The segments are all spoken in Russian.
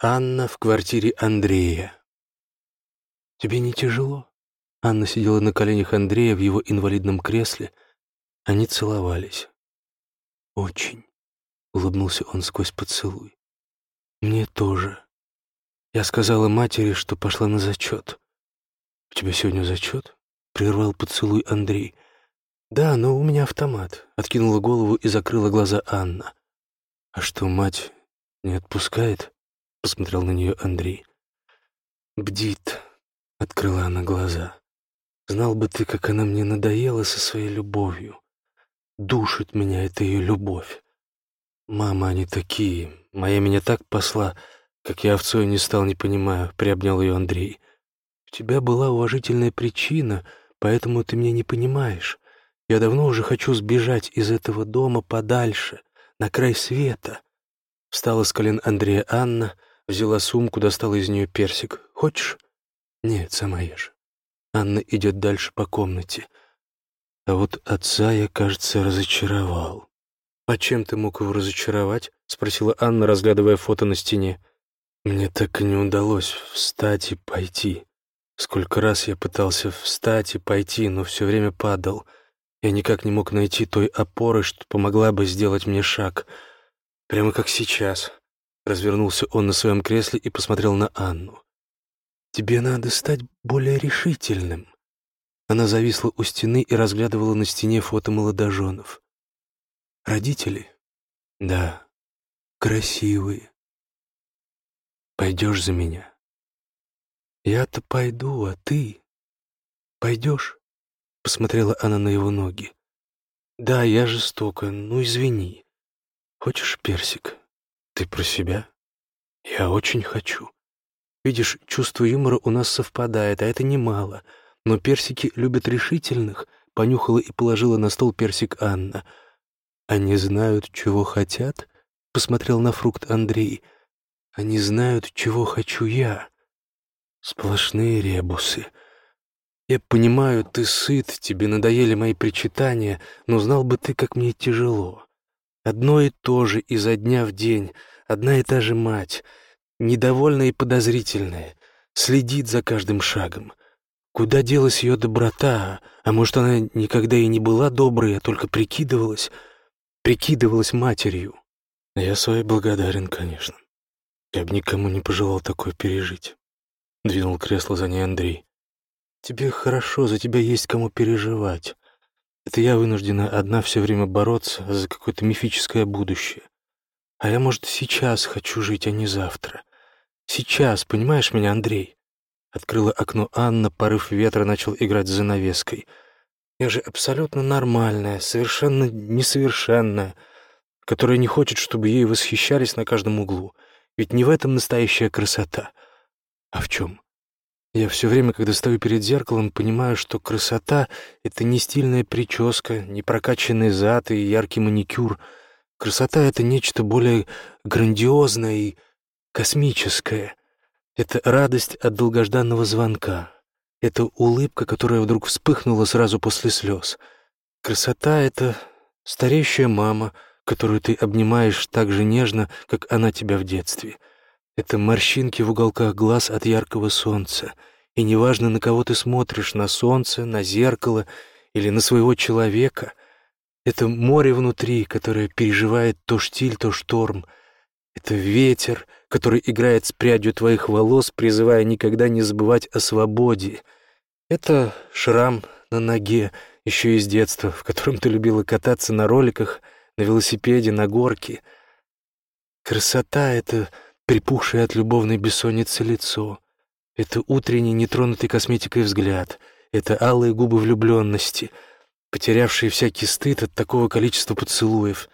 Анна в квартире Андрея. «Тебе не тяжело?» Анна сидела на коленях Андрея в его инвалидном кресле. Они целовались. «Очень», — улыбнулся он сквозь поцелуй. «Мне тоже. Я сказала матери, что пошла на зачет. «У тебя сегодня зачет?» — прервал поцелуй Андрей. «Да, но у меня автомат», — откинула голову и закрыла глаза Анна. «А что, мать не отпускает?» — посмотрел на нее Андрей. «Бдит», — открыла она глаза. «Знал бы ты, как она мне надоела со своей любовью. Душит меня эта ее любовь. Мама, они такие. Моя меня так посла, как я овцой не стал, не понимаю», — приобнял ее Андрей. «У тебя была уважительная причина, поэтому ты меня не понимаешь. Я давно уже хочу сбежать из этого дома подальше, на край света». Встала с колен Андрея Анна, взяла сумку, достала из нее персик. «Хочешь?» «Нет, сама ешь». Анна идет дальше по комнате. А вот отца я, кажется, разочаровал. «А чем ты мог его разочаровать?» — спросила Анна, разглядывая фото на стене. «Мне так и не удалось встать и пойти. Сколько раз я пытался встать и пойти, но все время падал». Я никак не мог найти той опоры, что помогла бы сделать мне шаг. Прямо как сейчас. Развернулся он на своем кресле и посмотрел на Анну. «Тебе надо стать более решительным». Она зависла у стены и разглядывала на стене фото молодоженов. «Родители?» «Да, красивые. Пойдешь за меня?» «Я-то пойду, а ты? Пойдешь?» Посмотрела она на его ноги. «Да, я жестока, ну извини. Хочешь персик? Ты про себя? Я очень хочу. Видишь, чувство юмора у нас совпадает, а это немало. Но персики любят решительных», — понюхала и положила на стол персик Анна. «Они знают, чего хотят?» — посмотрел на фрукт Андрей. «Они знают, чего хочу я». Сплошные ребусы. Я понимаю, ты сыт, тебе надоели мои причитания, но знал бы ты, как мне тяжело. Одно и то же изо дня в день, одна и та же мать, недовольная и подозрительная, следит за каждым шагом. Куда делась ее доброта? А может, она никогда и не была доброй, а только прикидывалась, прикидывалась матерью? Я своей благодарен, конечно. Я бы никому не пожелал такое пережить. Двинул кресло за ней Андрей. Тебе хорошо, за тебя есть кому переживать. Это я вынуждена одна все время бороться за какое-то мифическое будущее. А я, может, сейчас хочу жить, а не завтра. Сейчас, понимаешь меня, Андрей?» Открыла окно Анна, порыв ветра начал играть с занавеской. «Я же абсолютно нормальная, совершенно несовершенная, которая не хочет, чтобы ей восхищались на каждом углу. Ведь не в этом настоящая красота. А в чем? Я все время, когда стою перед зеркалом, понимаю, что красота — это не стильная прическа, не прокачанный зад и яркий маникюр. Красота — это нечто более грандиозное и космическое. Это радость от долгожданного звонка. Это улыбка, которая вдруг вспыхнула сразу после слез. Красота — это стареющая мама, которую ты обнимаешь так же нежно, как она тебя в детстве — это морщинки в уголках глаз от яркого солнца. И неважно, на кого ты смотришь, на солнце, на зеркало или на своего человека, это море внутри, которое переживает то штиль, то шторм. Это ветер, который играет с прядью твоих волос, призывая никогда не забывать о свободе. Это шрам на ноге, еще из детства, в котором ты любила кататься на роликах, на велосипеде, на горке. Красота — это припухшее от любовной бессонницы лицо, это утренний нетронутый косметикой взгляд, это алые губы влюбленности, потерявшие всякий стыд от такого количества поцелуев,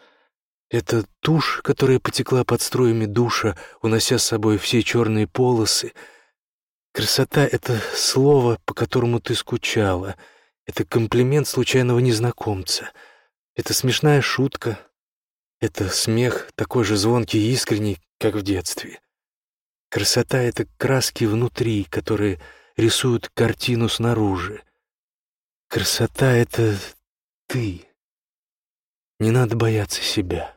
это тушь, которая потекла под струями душа, унося с собой все черные полосы. Красота — это слово, по которому ты скучала, это комплимент случайного незнакомца, это смешная шутка, это смех такой же звонкий и искренний, как в детстве. Красота — это краски внутри, которые рисуют картину снаружи. Красота — это ты. Не надо бояться себя.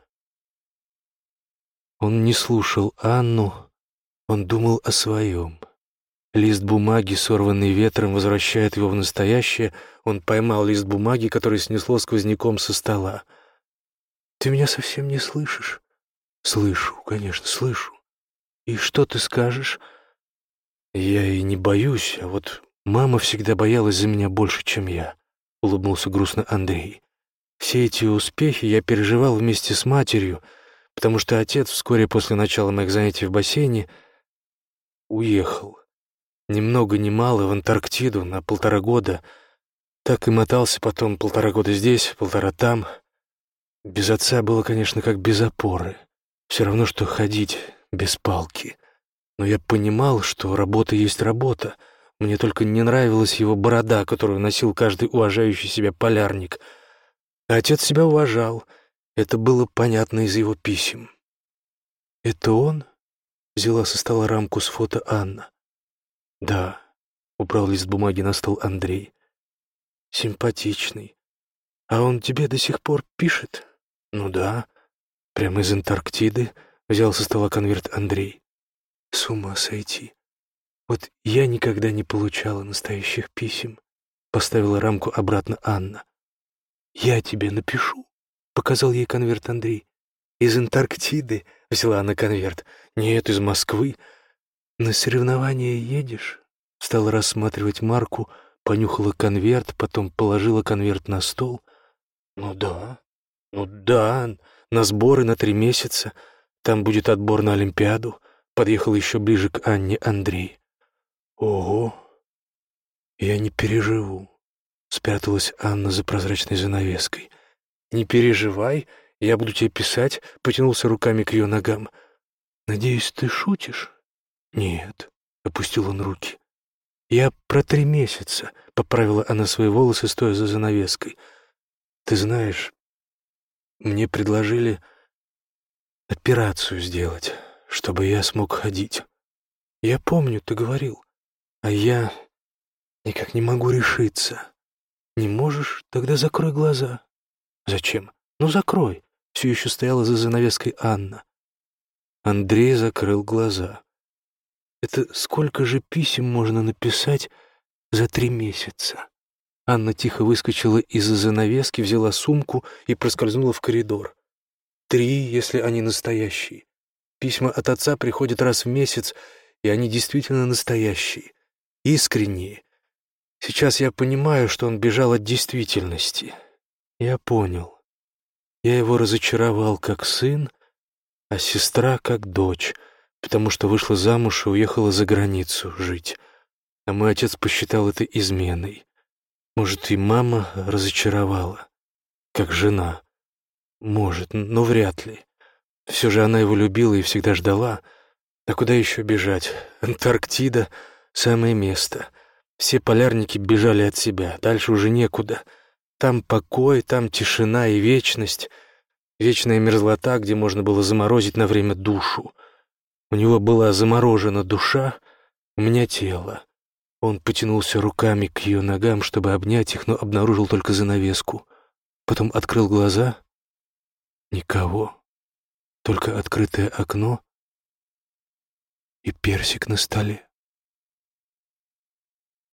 Он не слушал Анну, Он думал о своем. Лист бумаги, сорванный ветром, возвращает его в настоящее. Он поймал лист бумаги, который снесло сквозняком со стола. «Ты меня совсем не слышишь?» «Слышу, конечно, слышу. И что ты скажешь?» «Я и не боюсь, а вот мама всегда боялась за меня больше, чем я», — улыбнулся грустно Андрей. «Все эти успехи я переживал вместе с матерью, потому что отец вскоре после начала моих занятий в бассейне уехал. Ни много ни мало в Антарктиду на полтора года. Так и мотался потом полтора года здесь, полтора там. Без отца было, конечно, как без опоры. Все равно, что ходить без палки. Но я понимал, что работа есть работа. Мне только не нравилась его борода, которую носил каждый уважающий себя полярник. А отец себя уважал. Это было понятно из его писем. «Это он?» — взяла со стола рамку с фото Анна. «Да», — убрал лист бумаги на стол Андрей. «Симпатичный. А он тебе до сих пор пишет?» «Ну да. Прямо из Антарктиды», — взял со стола конверт Андрей. «С ума сойти. Вот я никогда не получала настоящих писем», — поставила рамку обратно Анна. «Я тебе напишу», — показал ей конверт Андрей. «Из Антарктиды», — взяла она конверт. «Нет, из Москвы». «На соревнования едешь?» Стала рассматривать марку, понюхала конверт, потом положила конверт на стол. «Ну да, ну да, на сборы на три месяца. Там будет отбор на Олимпиаду». Подъехал еще ближе к Анне Андрей. «Ого! Я не переживу», — спряталась Анна за прозрачной занавеской. «Не переживай, я буду тебе писать», — потянулся руками к ее ногам. «Надеюсь, ты шутишь?» «Нет», — опустил он руки. «Я про три месяца», — поправила она свои волосы, стоя за занавеской. «Ты знаешь, мне предложили операцию сделать, чтобы я смог ходить. Я помню, ты говорил, а я никак не могу решиться. Не можешь? Тогда закрой глаза». «Зачем? Ну, закрой». Все еще стояла за занавеской Анна. Андрей закрыл глаза. Это сколько же писем можно написать за три месяца? Анна тихо выскочила из-за занавески, взяла сумку и проскользнула в коридор. Три, если они настоящие. Письма от отца приходят раз в месяц, и они действительно настоящие, искренние. Сейчас я понимаю, что он бежал от действительности. Я понял. Я его разочаровал как сын, а сестра как дочь — потому что вышла замуж и уехала за границу жить. А мой отец посчитал это изменой. Может, и мама разочаровала, как жена. Может, но вряд ли. Все же она его любила и всегда ждала. А куда еще бежать? Антарктида — самое место. Все полярники бежали от себя, дальше уже некуда. Там покой, там тишина и вечность. Вечная мерзлота, где можно было заморозить на время душу. У него была заморожена душа, у меня тело. Он потянулся руками к ее ногам, чтобы обнять их, но обнаружил только занавеску. Потом открыл глаза. Никого. Только открытое окно и персик на столе.